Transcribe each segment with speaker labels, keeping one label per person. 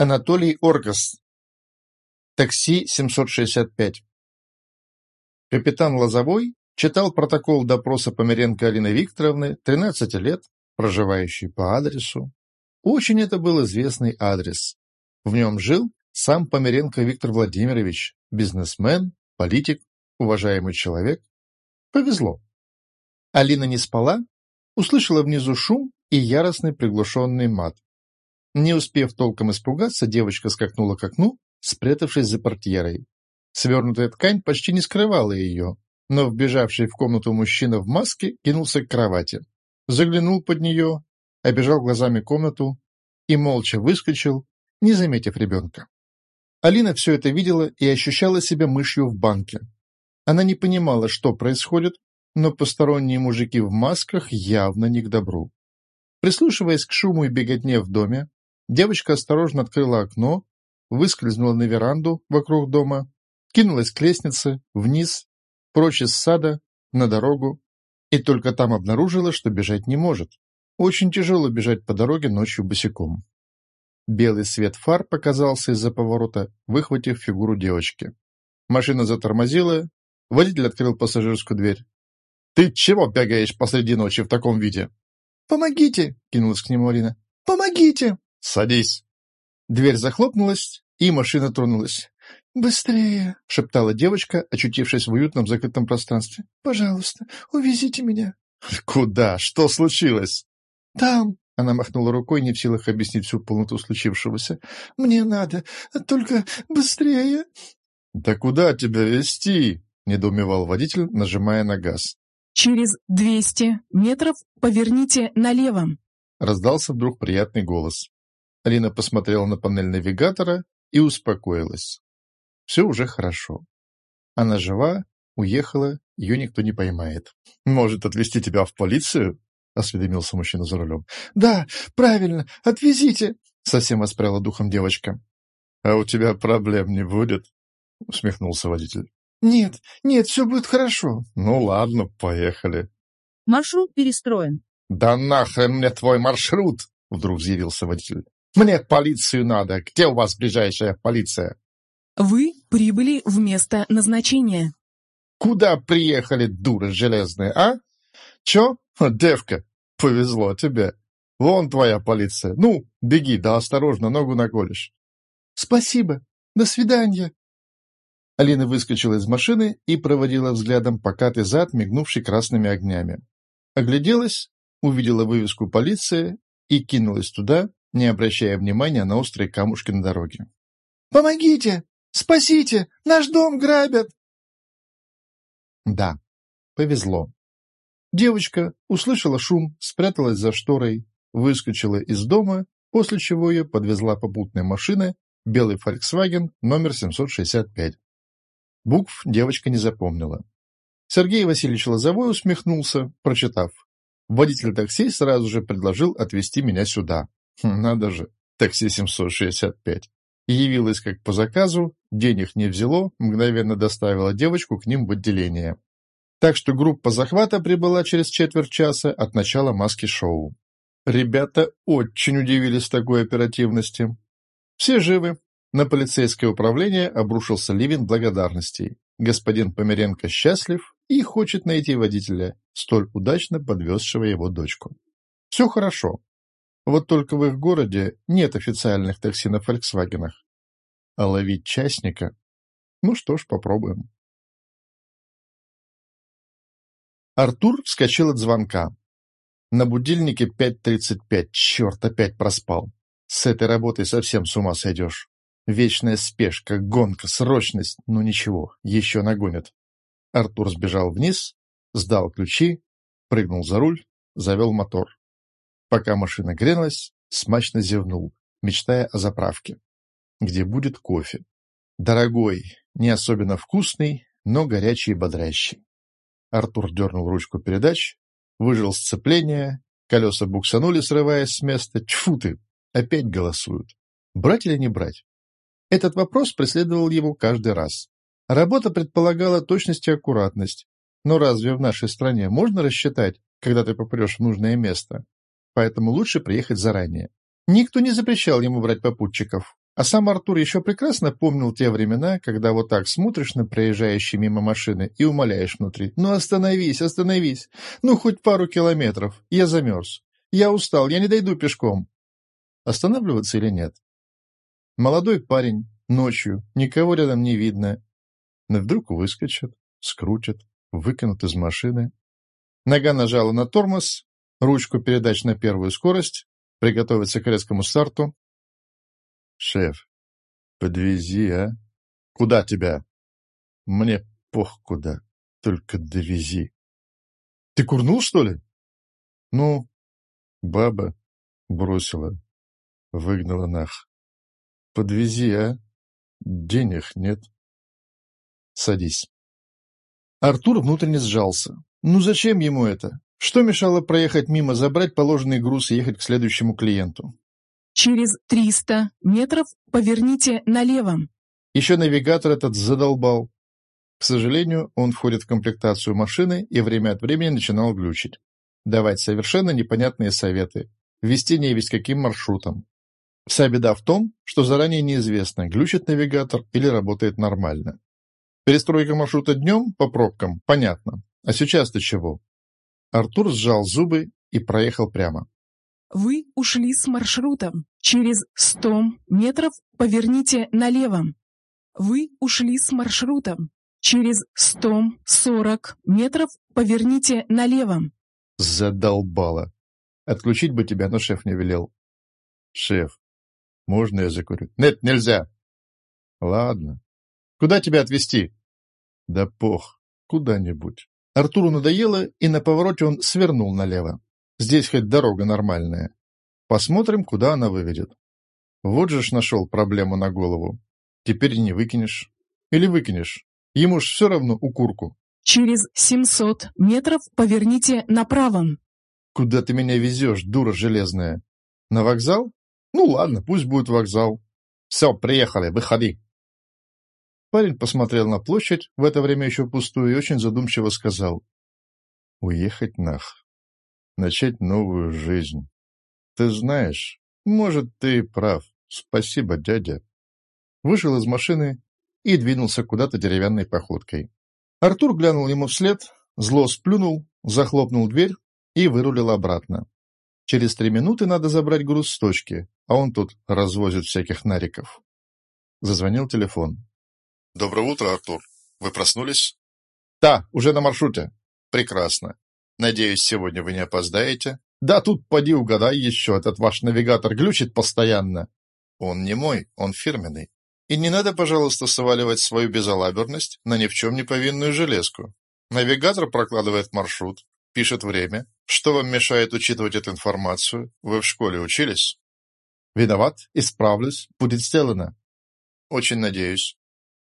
Speaker 1: Анатолий Оргас. Такси 765. Капитан Лозовой читал протокол допроса Померенко Алины Викторовны, 13 лет, проживающей по адресу. Очень это был известный адрес. В нем жил сам Померенко Виктор Владимирович, бизнесмен, политик, уважаемый человек. Повезло. Алина не спала, услышала внизу шум и яростный приглушенный мат. Не успев толком испугаться, девочка скакнула к окну, спрятавшись за портьерой. Свернутая ткань почти не скрывала ее, но вбежавший в комнату мужчина в маске кинулся к кровати. Заглянул под нее, обежал глазами комнату и молча выскочил, не заметив ребенка. Алина все это видела и ощущала себя мышью в банке. Она не понимала, что происходит, но посторонние мужики в масках явно не к добру. Прислушиваясь к шуму и беготне в доме, Девочка осторожно открыла окно, выскользнула на веранду вокруг дома, кинулась к лестнице, вниз, прочь из сада, на дорогу, и только там обнаружила, что бежать не может. Очень тяжело бежать по дороге ночью босиком. Белый свет фар показался из-за поворота, выхватив фигуру девочки. Машина затормозила, водитель открыл пассажирскую дверь. «Ты чего бегаешь посреди ночи в таком виде?»
Speaker 2: «Помогите!» — кинулась к нему Алина. «Помогите!»
Speaker 1: «Садись!»
Speaker 2: Дверь захлопнулась, и машина тронулась. «Быстрее!» — шептала девочка, очутившись в уютном закрытом пространстве. «Пожалуйста, увезите меня!»
Speaker 1: «Куда? Что случилось?»
Speaker 2: «Там!» — она махнула рукой, не в силах объяснить всю полноту случившегося. «Мне надо, только быстрее!»
Speaker 1: «Да куда тебя везти?» — недоумевал водитель, нажимая на газ.
Speaker 3: «Через двести метров поверните налево!»
Speaker 1: — раздался вдруг приятный голос. Алина посмотрела на панель навигатора и успокоилась. Все уже хорошо. Она жива, уехала, ее никто не поймает. «Может, отвезти тебя в полицию?» — осведомился мужчина за рулем.
Speaker 2: «Да, правильно, отвезите!»
Speaker 1: — совсем воспряла духом девочка. «А у тебя проблем не будет?» — усмехнулся водитель.
Speaker 2: «Нет, нет, все будет хорошо».
Speaker 1: «Ну ладно, поехали».
Speaker 3: «Маршрут перестроен».
Speaker 1: «Да нахрен мне твой маршрут!» — вдруг взъявился водитель. Мне полицию надо. Где у вас ближайшая полиция?
Speaker 3: Вы прибыли в место назначения.
Speaker 1: Куда приехали, дура железная, а? Чё? Девка, повезло тебе. Вон твоя полиция. Ну, беги, да осторожно, ногу наколешь.
Speaker 2: Спасибо. До свидания.
Speaker 1: Алина выскочила из машины и проводила взглядом покатый зад, мигнувший красными огнями. Огляделась, увидела вывеску полиции и кинулась туда, не обращая внимания на острые камушки на дороге.
Speaker 2: «Помогите! Спасите! Наш дом грабят!»
Speaker 1: Да, повезло. Девочка услышала шум, спряталась за шторой, выскочила из дома, после чего ее подвезла попутная машина, белый Volkswagen номер 765. Букв девочка не запомнила. Сергей Васильевич Лозовой усмехнулся, прочитав. Водитель такси сразу же предложил отвезти меня сюда. Надо же, такси 765. Явилась как по заказу, денег не взяло, мгновенно доставила девочку к ним в отделение. Так что группа захвата прибыла через четверть часа от начала маски-шоу. Ребята очень удивились такой оперативности. Все живы. На полицейское управление обрушился ливень благодарностей. Господин Померенко счастлив и хочет найти водителя, столь удачно подвезшего его дочку. Все хорошо. Вот только в их городе нет официальных такси на «Фольксвагенах». А ловить частника? Ну что ж, попробуем. Артур вскочил от звонка. На будильнике 5.35. Черт, опять проспал. С этой работой совсем с ума сойдешь. Вечная спешка, гонка, срочность. Ну ничего, еще нагонят. Артур сбежал вниз, сдал ключи, прыгнул за руль, завел мотор. Пока машина грелась, смачно зевнул, мечтая о заправке, где будет кофе. Дорогой, не особенно вкусный, но горячий и бодрящий. Артур дернул ручку передач, выжил сцепление, колеса буксанули, срываясь с места. Тьфу ты! Опять голосуют. Брать или не брать? Этот вопрос преследовал его каждый раз. Работа предполагала точность и аккуратность. Но разве в нашей стране можно рассчитать, когда ты попрешь в нужное место? Поэтому лучше приехать заранее. Никто не запрещал ему брать попутчиков, А сам Артур еще прекрасно помнил те времена, когда вот так смотришь на проезжающие мимо машины и умоляешь внутри. «Ну остановись, остановись! Ну хоть пару километров! Я замерз! Я устал, я не дойду пешком!» Останавливаться или нет? Молодой парень, ночью, никого рядом не видно. Но вдруг выскочат, скрутят, выкинут из машины. Нога нажала на тормоз, ручку передач на первую скорость, приготовиться к резкому старту, «Шеф, подвези, а? Куда тебя?» «Мне пох куда, только довези». «Ты курнул, что ли?» «Ну, баба бросила, выгнала нах. Подвези, а? Денег нет». «Садись». Артур внутренне сжался. Ну зачем ему это? Что мешало проехать мимо, забрать положенный груз и ехать к следующему клиенту?
Speaker 3: Через 300 метров поверните налево.
Speaker 1: Еще навигатор этот задолбал. К сожалению, он входит в комплектацию машины и время от времени начинал глючить. Давать совершенно непонятные советы. Вести не весь каким маршрутом. Вся беда в том, что заранее неизвестно, глючит навигатор или работает нормально. Перестройка маршрута днем по пробкам, понятно. А сейчас-то чего? Артур сжал зубы и проехал прямо.
Speaker 3: Вы ушли с маршрутом. Через 100 метров поверните налево. Вы ушли с маршрутом. Через 140 метров поверните налево.
Speaker 1: Задолбала. Отключить бы тебя, но шеф не велел. Шеф, можно я закурю? Нет, нельзя. Ладно. Куда тебя отвезти? Да пох, куда-нибудь. Артуру надоело, и на повороте он свернул налево. Здесь хоть дорога нормальная. Посмотрим, куда она выведет. Вот же ж нашел проблему на голову. Теперь не выкинешь. Или выкинешь. Ему ж все равно укурку.
Speaker 3: Через 700 метров поверните направо.
Speaker 1: Куда ты меня везешь, дура железная? На вокзал? Ну ладно, пусть будет вокзал. Все, приехали, выходи. Парень посмотрел на площадь, в это время еще пустую, и очень задумчиво сказал. Уехать нах начать новую жизнь. Ты знаешь, может, ты прав. Спасибо, дядя. Вышел из машины и двинулся куда-то деревянной походкой. Артур глянул ему вслед, зло сплюнул, захлопнул дверь и вырулил обратно. Через три минуты надо забрать груз с точки, а он тут развозит всяких нариков. Зазвонил телефон.
Speaker 4: «Доброе утро, Артур. Вы проснулись?»
Speaker 1: «Да, уже на маршруте».
Speaker 4: «Прекрасно. Надеюсь, сегодня вы не опоздаете?
Speaker 1: Да тут поди угадай еще, этот ваш навигатор глючит постоянно.
Speaker 4: Он не мой, он фирменный. И не надо, пожалуйста, сваливать свою безалаберность на ни в чем не повинную железку. Навигатор прокладывает маршрут, пишет время. Что вам мешает учитывать эту информацию? Вы в школе учились?
Speaker 1: Виноват, исправлюсь, будет сделано.
Speaker 4: Очень надеюсь.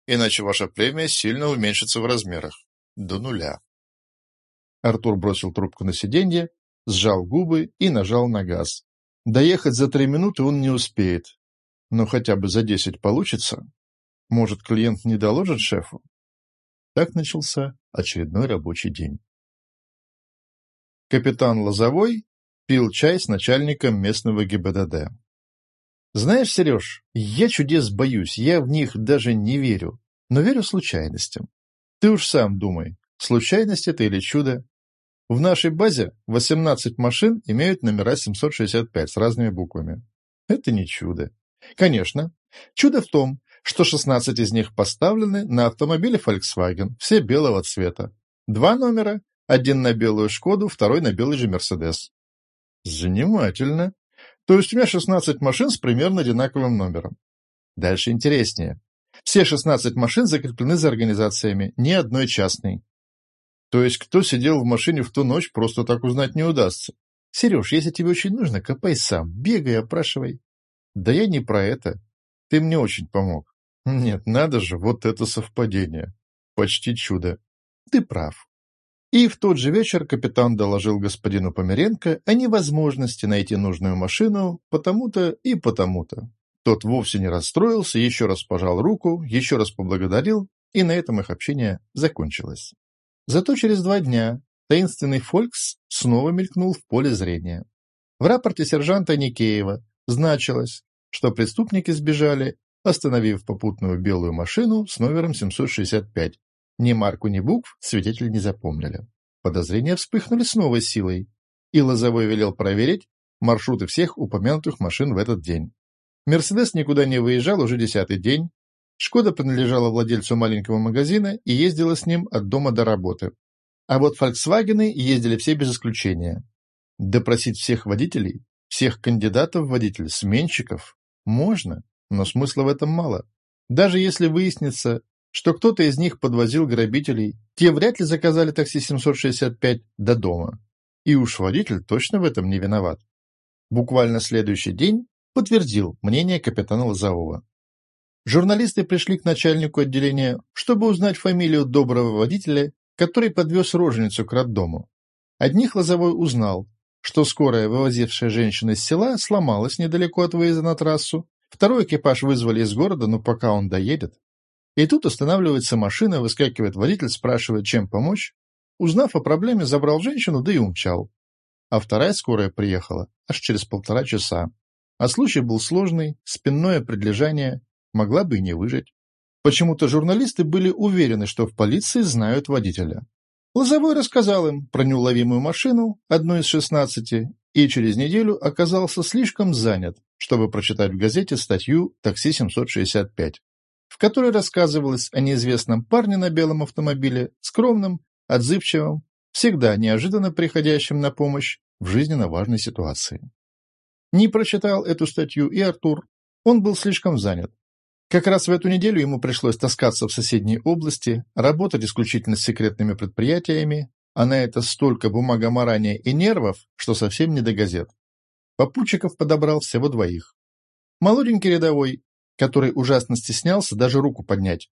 Speaker 4: Иначе ваша премия сильно уменьшится в размерах. До нуля.
Speaker 1: Артур бросил трубку на сиденье, сжал губы и нажал на газ. Доехать за три минуты он не успеет, но хотя бы за десять получится. Может, клиент не доложит шефу? Так начался очередной рабочий день. Капитан Лозовой пил чай с начальником местного ГИБДД. «Знаешь, Сереж, я чудес боюсь, я в них даже не верю, но верю случайностям. Ты уж сам думай, случайность это или чудо. В нашей базе 18 машин имеют номера 765 с разными буквами. Это не чудо. Конечно, чудо в том, что 16 из них поставлены на автомобиле Volkswagen, все белого цвета. Два номера, один на белую Шкоду, второй на белый же Мерседес. Занимательно. То есть у меня 16 машин с примерно одинаковым номером. Дальше интереснее. Все 16 машин закреплены за организациями, ни одной частной. То есть, кто сидел в машине в ту ночь, просто так узнать не удастся. Сереж, если тебе очень нужно, копай сам, бегай, опрашивай. Да я не про это. Ты мне очень помог. Нет, надо же, вот это совпадение. Почти чудо. Ты прав. И в тот же вечер капитан доложил господину Померенко о невозможности найти нужную машину потому-то и потому-то. Тот вовсе не расстроился, еще раз пожал руку, еще раз поблагодарил, и на этом их общение закончилось. Зато через два дня таинственный Фолькс снова мелькнул в поле зрения. В рапорте сержанта Никеева значилось, что преступники сбежали остановив попутную белую машину с номером 765. Ни марку, ни букв свидетели не запомнили. Подозрения вспыхнули с новой силой, и Лозовой велел проверить маршруты всех упомянутых машин в этот день. «Мерседес» никуда не выезжал уже десятый день. «Шкода» принадлежала владельцу маленького магазина и ездила с ним от дома до работы. А вот «Фольксвагены» ездили все без исключения. Допросить всех водителей, всех кандидатов в водители, сменщиков можно, но смысла в этом мало. Даже если выяснится, что кто-то из них подвозил грабителей, те вряд ли заказали такси 765 до дома. И уж водитель точно в этом не виноват. Буквально следующий день подтвердил мнение капитана Лозового. Журналисты пришли к начальнику отделения, чтобы узнать фамилию доброго водителя, который подвез роженицу к роддому. Одних Лозовой узнал, что скорая, вывозившая женщину из села, сломалась недалеко от выезда на трассу. Второй экипаж вызвали из города, но пока он доедет. И тут останавливается машина, выскакивает водитель, спрашивает, чем помочь. Узнав о проблеме, забрал женщину, да и умчал. А вторая скорая приехала аж через полтора часа. А случай был сложный, спинное предлежание, могла бы и не выжить. Почему-то журналисты были уверены, что в полиции знают водителя. Лозовой рассказал им про неуловимую машину, одну из шестнадцати, и через неделю оказался слишком занят, чтобы прочитать в газете статью «Такси 765», в которой рассказывалось о неизвестном парне на белом автомобиле, скромном, отзывчивом, всегда неожиданно приходящем на помощь в жизненно важной ситуации. Не прочитал эту статью и Артур, он был слишком занят. Как раз в эту неделю ему пришлось таскаться в соседней области, работать исключительно с секретными предприятиями, а на это столько бумагоморания и нервов, что совсем не до газет. Попутчиков подобрал всего двоих. Молоденький рядовой, который ужасно стеснялся даже руку поднять.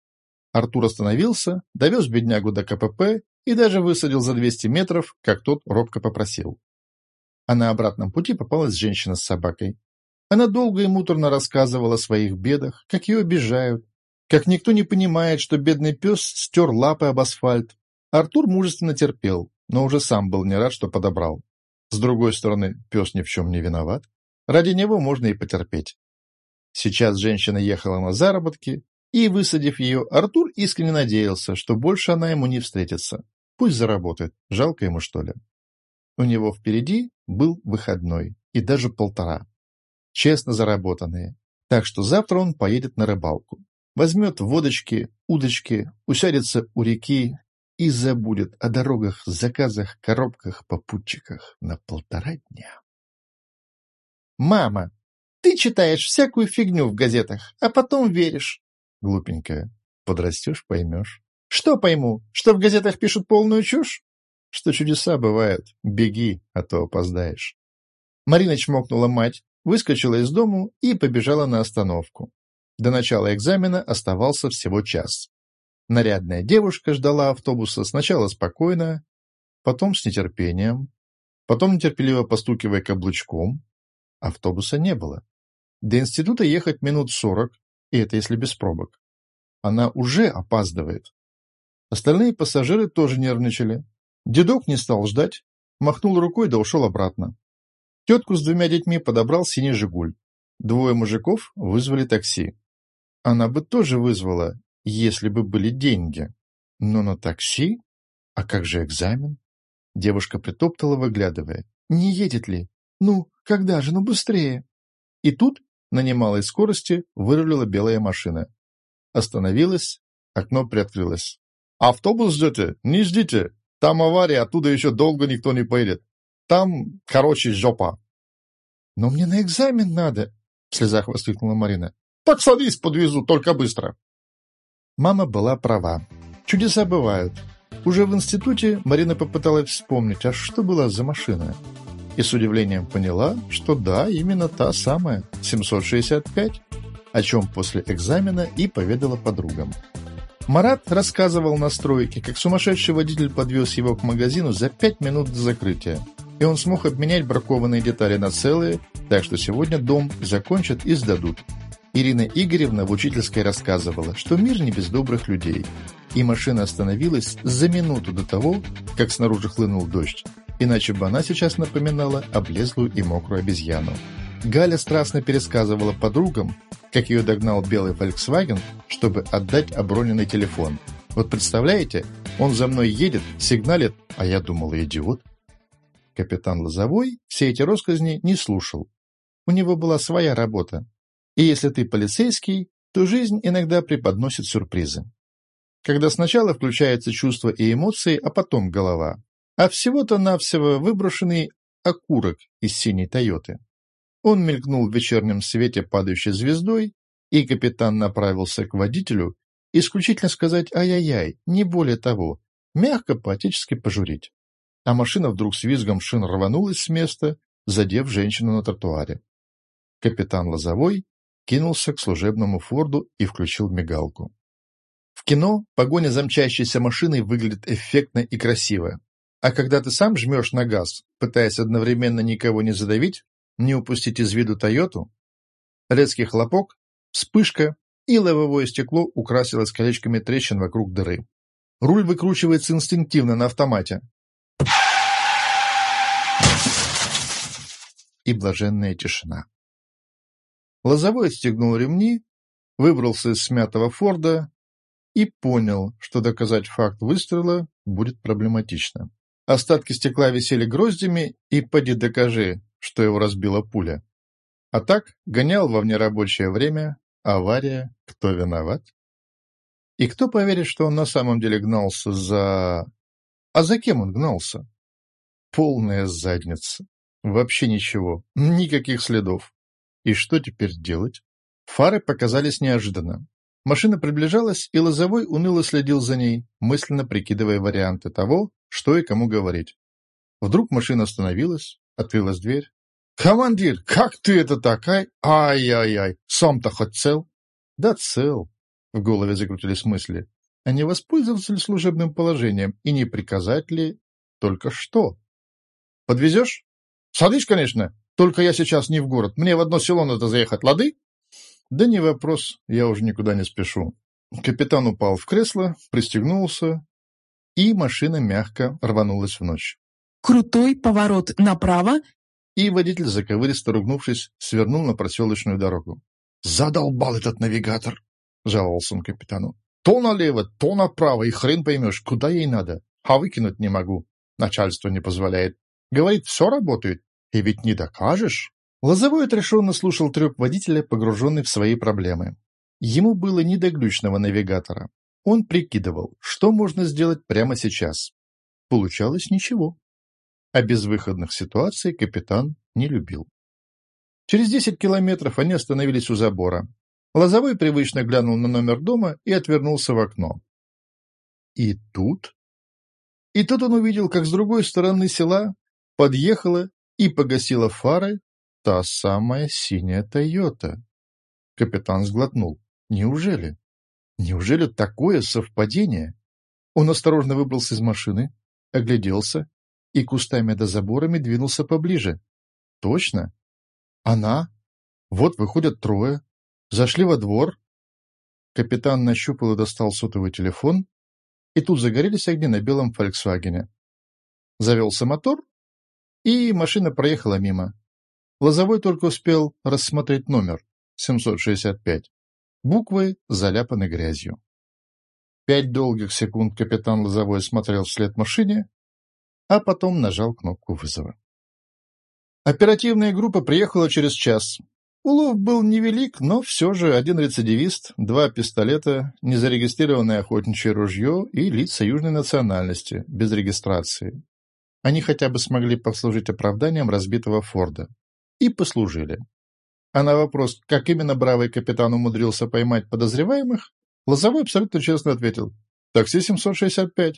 Speaker 1: Артур остановился, довез беднягу до КПП и даже высадил за 200 метров, как тот робко попросил. А на обратном пути попалась женщина с собакой. Она долго и муторно рассказывала о своих бедах, как ее обижают, как никто не понимает, что бедный пес стер лапы об асфальт. Артур мужественно терпел, но уже сам был не рад, что подобрал. С другой стороны, пес ни в чем не виноват. Ради него можно и потерпеть. Сейчас женщина ехала на заработки, и, высадив ее, Артур искренне надеялся, что больше она ему не встретится. Пусть заработает, жалко ему что ли. У него впереди был выходной, и даже полтора честно заработанные. Так что завтра он поедет на рыбалку. Возьмет водочки, удочки, усядется у реки и забудет о дорогах, заказах, коробках, попутчиках на полтора дня. «Мама, ты читаешь всякую фигню в газетах, а потом веришь». Глупенькая. Подрастешь, поймешь. Что пойму? Что в газетах пишут полную чушь? Что чудеса бывают. Беги, а то опоздаешь. Марина чмокнула мать, выскочила из дому и побежала на остановку. До начала экзамена оставался всего час. Нарядная девушка ждала автобуса сначала спокойно, потом с нетерпением, потом нетерпеливо постукивая каблучком. Автобуса не было. До института ехать минут сорок, и это если без пробок. Она уже опаздывает. Остальные пассажиры тоже нервничали. Дедок не стал ждать, махнул рукой да ушел обратно. Тетку с двумя детьми подобрал синий «Жигуль». Двое мужиков вызвали такси. Она бы тоже вызвала, если бы были деньги. Но на такси? А как же экзамен? Девушка притоптала, выглядывая. Не едет ли? Ну, когда же? Ну, быстрее. И тут на немалой скорости вырулила белая машина. Остановилась, окно приоткрылось. «Автобус ждете? Не ждите. Там авария, оттуда еще долго никто не поедет. Там, короче, жопа. «Но мне на экзамен надо!» — в слезах воскликнула Марина. «Так садись, подвезу, только быстро!» Мама была права. Чудеса бывают. Уже в институте Марина попыталась вспомнить, а что была за машина? И с удивлением поняла, что да, именно та самая, 765, о чем после экзамена и поведала подругам. Марат рассказывал на стройке, как сумасшедший водитель подвез его к магазину за пять минут до закрытия и он смог обменять бракованные детали на целые, так что сегодня дом закончат и сдадут. Ирина Игоревна в учительской рассказывала, что мир не без добрых людей, и машина остановилась за минуту до того, как снаружи хлынул дождь, иначе бы она сейчас напоминала облезлую и мокрую обезьяну. Галя страстно пересказывала подругам, как ее догнал белый Volkswagen, чтобы отдать оброненный телефон. Вот представляете, он за мной едет, сигналит, а я думала, идиот. Капитан Лозовой все эти росказни не слушал. У него была своя работа. И если ты полицейский, то жизнь иногда преподносит сюрпризы. Когда сначала включается чувство и эмоции, а потом голова. А всего-то навсего выброшенный окурок из синей «Тойоты». Он мелькнул в вечернем свете падающей звездой, и капитан направился к водителю, исключительно сказать «ай-яй-яй», не более того, мягко по-отечески пожурить. А машина вдруг с визгом шин рванулась с места, задев женщину на тротуаре. Капитан Лозовой кинулся к служебному Форду и включил мигалку. В кино погоня за мчащейся машиной выглядит эффектно и красиво. А когда ты сам жмешь на газ, пытаясь одновременно никого не задавить, не упустить из виду Тойоту, резкий хлопок, вспышка, и лобовое стекло украсилось колечками трещин вокруг дыры. Руль выкручивается инстинктивно на автомате. И блаженная тишина. Лозовой отстегнул ремни, выбрался из смятого Форда и понял, что доказать факт выстрела будет проблематично. Остатки стекла висели гроздями, и поди докажи, что его разбила пуля. А так гонял во внерабочее время, авария, кто виноват? И кто поверит, что он на самом деле гнался за... А за кем он гнался? Полная задница. Вообще ничего, никаких следов. И что теперь делать? Фары показались неожиданно. Машина приближалась, и Лозовой уныло следил за ней, мысленно прикидывая варианты того, что и кому говорить. Вдруг машина остановилась, открылась дверь. «Командир, как ты это так, ай? Ай-яй-яй, сам-то хоть цел?» «Да цел», — в голове закрутились мысли. «А не воспользоваться ли служебным положением и не приказать ли только что?» «Подвезешь?» «Садись, конечно, только я сейчас не в город. Мне в одно село надо заехать, лады?» «Да не вопрос, я уже никуда не спешу». Капитан упал в кресло, пристегнулся, и машина мягко рванулась в ночь.
Speaker 3: Крутой поворот направо,
Speaker 1: и водитель, заковыристо ругнувшись, свернул на проселочную дорогу. «Задолбал этот навигатор!» — жаловался он капитану. «То налево, то направо, и хрен поймешь, куда ей надо. А выкинуть не могу. Начальство не позволяет. Говорит, все работает. И ведь не докажешь». Лозовой отрешенно слушал треп водителя, погруженный в свои проблемы. Ему было не до глючного навигатора. Он прикидывал, что можно сделать прямо сейчас. Получалось ничего. А безвыходных ситуаций капитан не любил. Через десять километров они остановились у забора. Лозовой привычно глянул на номер дома и отвернулся в окно. И тут... И тут он увидел, как с другой стороны села подъехала и погасила фары та самая синяя «Тойота». Капитан сглотнул. Неужели? Неужели такое совпадение? Он осторожно выбрался из машины, огляделся и кустами до заборами двинулся поближе. Точно? Она? Вот выходят трое. Зашли во двор. Капитан нащупал и достал сотовый телефон, и тут загорелись огни на белом «Фольксвагене». Завелся мотор, и машина проехала мимо. Лозовой только успел рассмотреть номер 765. Буквы заляпаны грязью. Пять долгих секунд капитан Лозовой смотрел вслед машине, а потом нажал кнопку вызова. Оперативная группа приехала через час. Улов был невелик, но все же один рецидивист, два пистолета, незарегистрированное охотничье ружье и лица южной национальности, без регистрации. Они хотя бы смогли послужить оправданием разбитого Форда и послужили. А на вопрос, как именно бравый капитан умудрился поймать подозреваемых, Лозовой абсолютно честно ответил «Такси 765».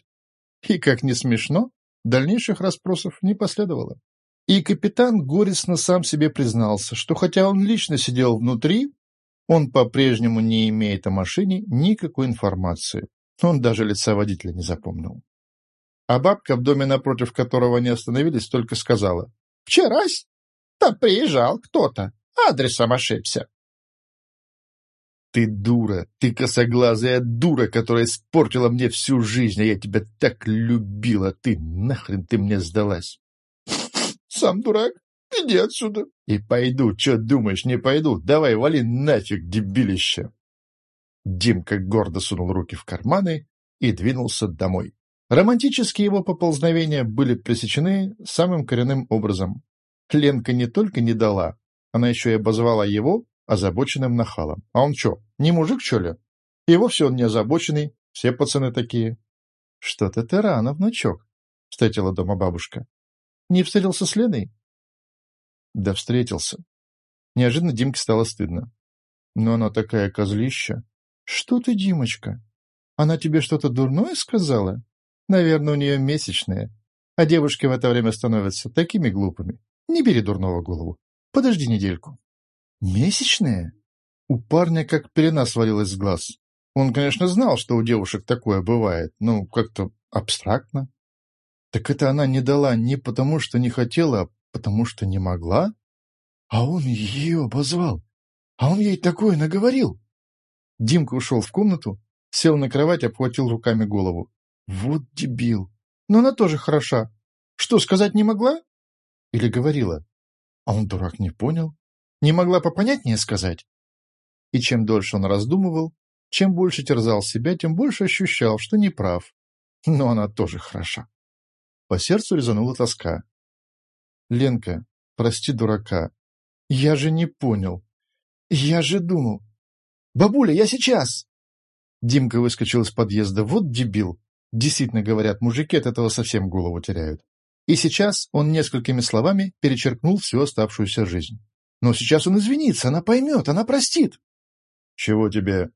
Speaker 1: И, как не смешно, дальнейших расспросов не последовало. И капитан горестно сам себе признался, что хотя он лично сидел внутри, он по-прежнему не имеет о машине никакой информации. Он даже лица водителя не запомнил. А бабка, в доме напротив которого они остановились, только сказала «Вчерась там приезжал кто-то, адресом ошибся. Ты дура, ты косоглазая дура, которая испортила мне всю жизнь, а я тебя так любила. Ты нахрен ты мне сдалась?
Speaker 2: Сам дурак. иди отсюда.
Speaker 1: И пойду, что думаешь, не пойду? Давай, вали нафиг, дебилище. Димка гордо сунул руки в карманы и двинулся домой. Романтические его поползновения были пресечены самым коренным образом. Ленка не только не дала, она еще и обозвала его озабоченным нахалом. А он что, не мужик, что ли? И вовсе он не озабоченный, все пацаны такие. — Что-то ты рано, внучок, — встретила дома бабушка. — Не встретился с Леной? — Да встретился. Неожиданно Димке стало стыдно. — Но она такая козлища. — Что ты, Димочка? Она тебе что-то дурное сказала? Наверное, у нее месячные. А девушки в это время становятся такими глупыми. Не бери дурного голову. Подожди недельку. Месячные? У парня как пелена свалилась с глаз. Он, конечно, знал, что у девушек такое бывает, но как-то абстрактно. Так это она не дала не потому, что не хотела, а потому, что не могла? А он ее обозвал. А он ей такое наговорил. Димка ушел в комнату, сел на кровать, обхватил руками голову. Вот дебил. Но она тоже хороша. Что, сказать не могла? Или говорила? А он, дурак, не понял. Не могла попонятнее сказать. И чем дольше он раздумывал, чем больше терзал себя, тем больше ощущал, что не прав. Но она тоже хороша. По сердцу резанула тоска. «Ленка, прости дурака. Я же не понял. Я же думал. Бабуля, я сейчас!» Димка выскочил из подъезда. Вот дебил. Действительно, говорят, мужики от этого совсем голову теряют. И сейчас он несколькими словами перечеркнул всю оставшуюся жизнь. Но сейчас он извинится, она поймет, она простит. — Чего тебе?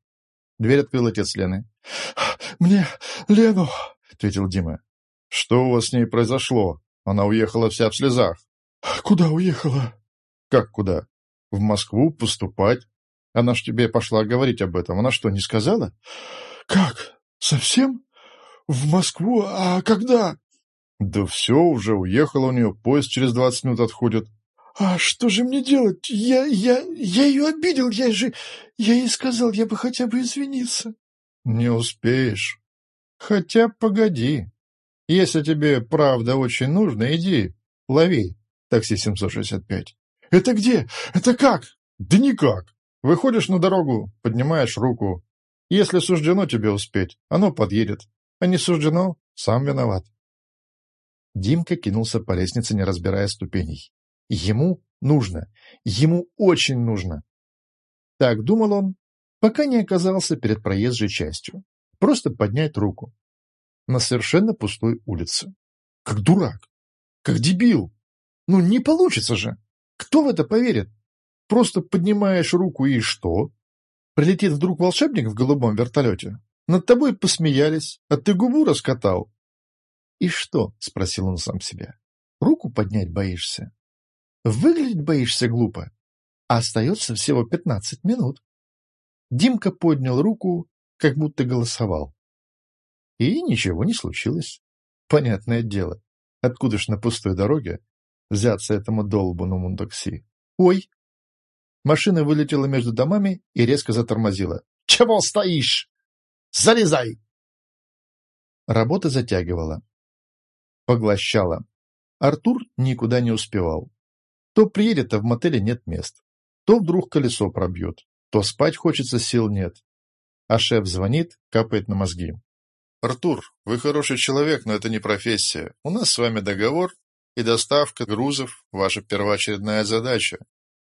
Speaker 1: Дверь открыл отец Лены. — Мне Лену, — ответил Дима. — Что у вас с ней произошло? Она уехала вся в слезах. — Куда уехала? — Как куда? В Москву поступать. Она ж тебе пошла говорить об этом. Она что, не сказала? — Как? Совсем? В Москву? А когда? Да все, уже уехала у нее, поезд через двадцать минут отходит. А что же мне делать? Я, я, я ее обидел, я же... Я ей сказал, я бы хотя бы извиниться. Не успеешь. Хотя погоди. Если тебе правда очень нужно, иди, лови такси 765. Это где? Это как? Да никак. Выходишь на дорогу, поднимаешь руку. Если суждено тебе успеть, оно подъедет. А не суждено, сам виноват. Димка кинулся по лестнице, не разбирая ступеней. Ему нужно, ему очень нужно. Так думал он, пока не оказался перед проезжей частью. Просто поднять руку. На совершенно пустой улице. Как дурак. Как дебил. Ну, не получится же. Кто в это поверит? Просто поднимаешь руку и что? Прилетит вдруг волшебник в голубом вертолете? Над тобой посмеялись, а ты губу раскатал. «И что?» — спросил он сам себя. «Руку поднять боишься? Выглядеть боишься глупо? А остается всего пятнадцать минут». Димка поднял руку, как будто голосовал. И ничего не случилось. Понятное дело. Откуда ж на пустой дороге взяться этому долбанному такси? Ой! Машина вылетела между домами и резко затормозила. «Чего стоишь? Залезай!» Работа затягивала поглощала. Артур никуда не успевал. То приедет, а в мотеле нет мест. То вдруг колесо пробьет. То спать хочется, сил нет. А шеф звонит, капает на мозги.
Speaker 4: «Артур, вы хороший человек, но это не профессия. У нас с вами договор, и доставка грузов – ваша первоочередная задача.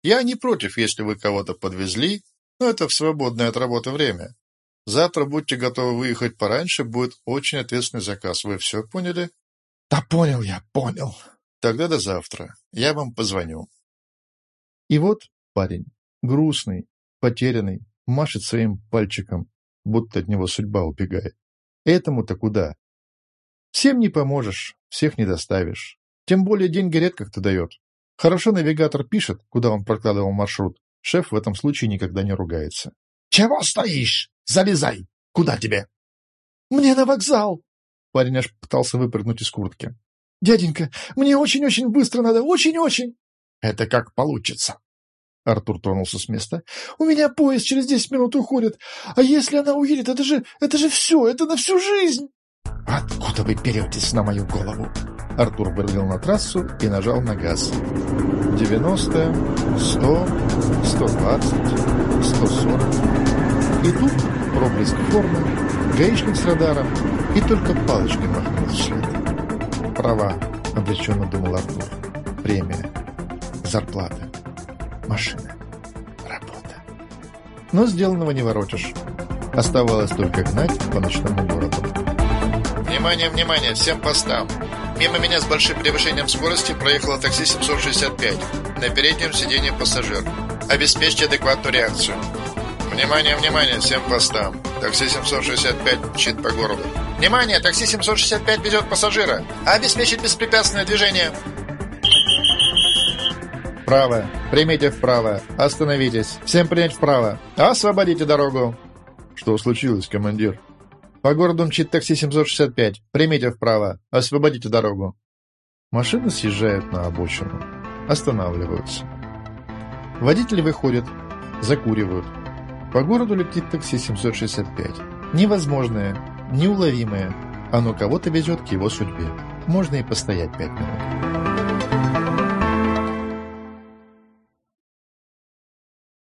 Speaker 4: Я не против, если вы кого-то подвезли, но это в свободное от работы время. Завтра будьте готовы выехать пораньше, будет очень ответственный заказ. Вы все поняли?»
Speaker 2: Да понял я, понял.
Speaker 4: Тогда до завтра. Я вам позвоню.
Speaker 1: И вот парень, грустный, потерянный, машет своим пальчиком, будто от него судьба убегает. Этому-то куда? Всем не поможешь, всех не доставишь. Тем более деньги редко кто дает. Хорошо навигатор пишет, куда он прокладывал маршрут. Шеф в этом случае никогда не ругается.
Speaker 2: — Чего стоишь? Залезай! Куда тебе? — Мне на вокзал!
Speaker 1: Парень аж пытался выпрыгнуть из куртки.
Speaker 2: «Дяденька, мне очень-очень быстро надо, очень-очень!» «Это как получится!»
Speaker 1: Артур тронулся с места.
Speaker 2: «У меня поезд через десять минут уходит, а если она уедет, это же, это же все, это на всю жизнь!»
Speaker 1: «Откуда вы беретесь на мою голову?» Артур вырвал на трассу и нажал на газ. 90, 100, 120, 140. И тут проблеск формы, гаишник с радаром и только палочкой махнул вслед. Права, облегченно думал Артур. Премия, зарплата, машина, работа. Но сделанного не воротишь. Оставалось только гнать по ночному городу.
Speaker 4: Внимание, внимание, всем постам. Мимо меня с большим превышением скорости проехало такси 765. На переднем сиденье пассажир. Обеспечьте адекватную реакцию. Внимание, внимание, всем постам. Такси 765 мчит по городу. Внимание, такси 765 везет пассажира. Обеспечить беспрепятственное движение.
Speaker 1: Вправо. Примите вправо. Остановитесь. Всем принять вправо. Освободите дорогу. Что случилось, командир? По городу мчит такси 765. Примите вправо. Освободите дорогу. Машины съезжают на обочину. Останавливаются. Водители выходят. Закуривают. По городу летит такси 765. Невозможное, неуловимое. Оно кого-то везет к его судьбе. Можно и постоять пять минут.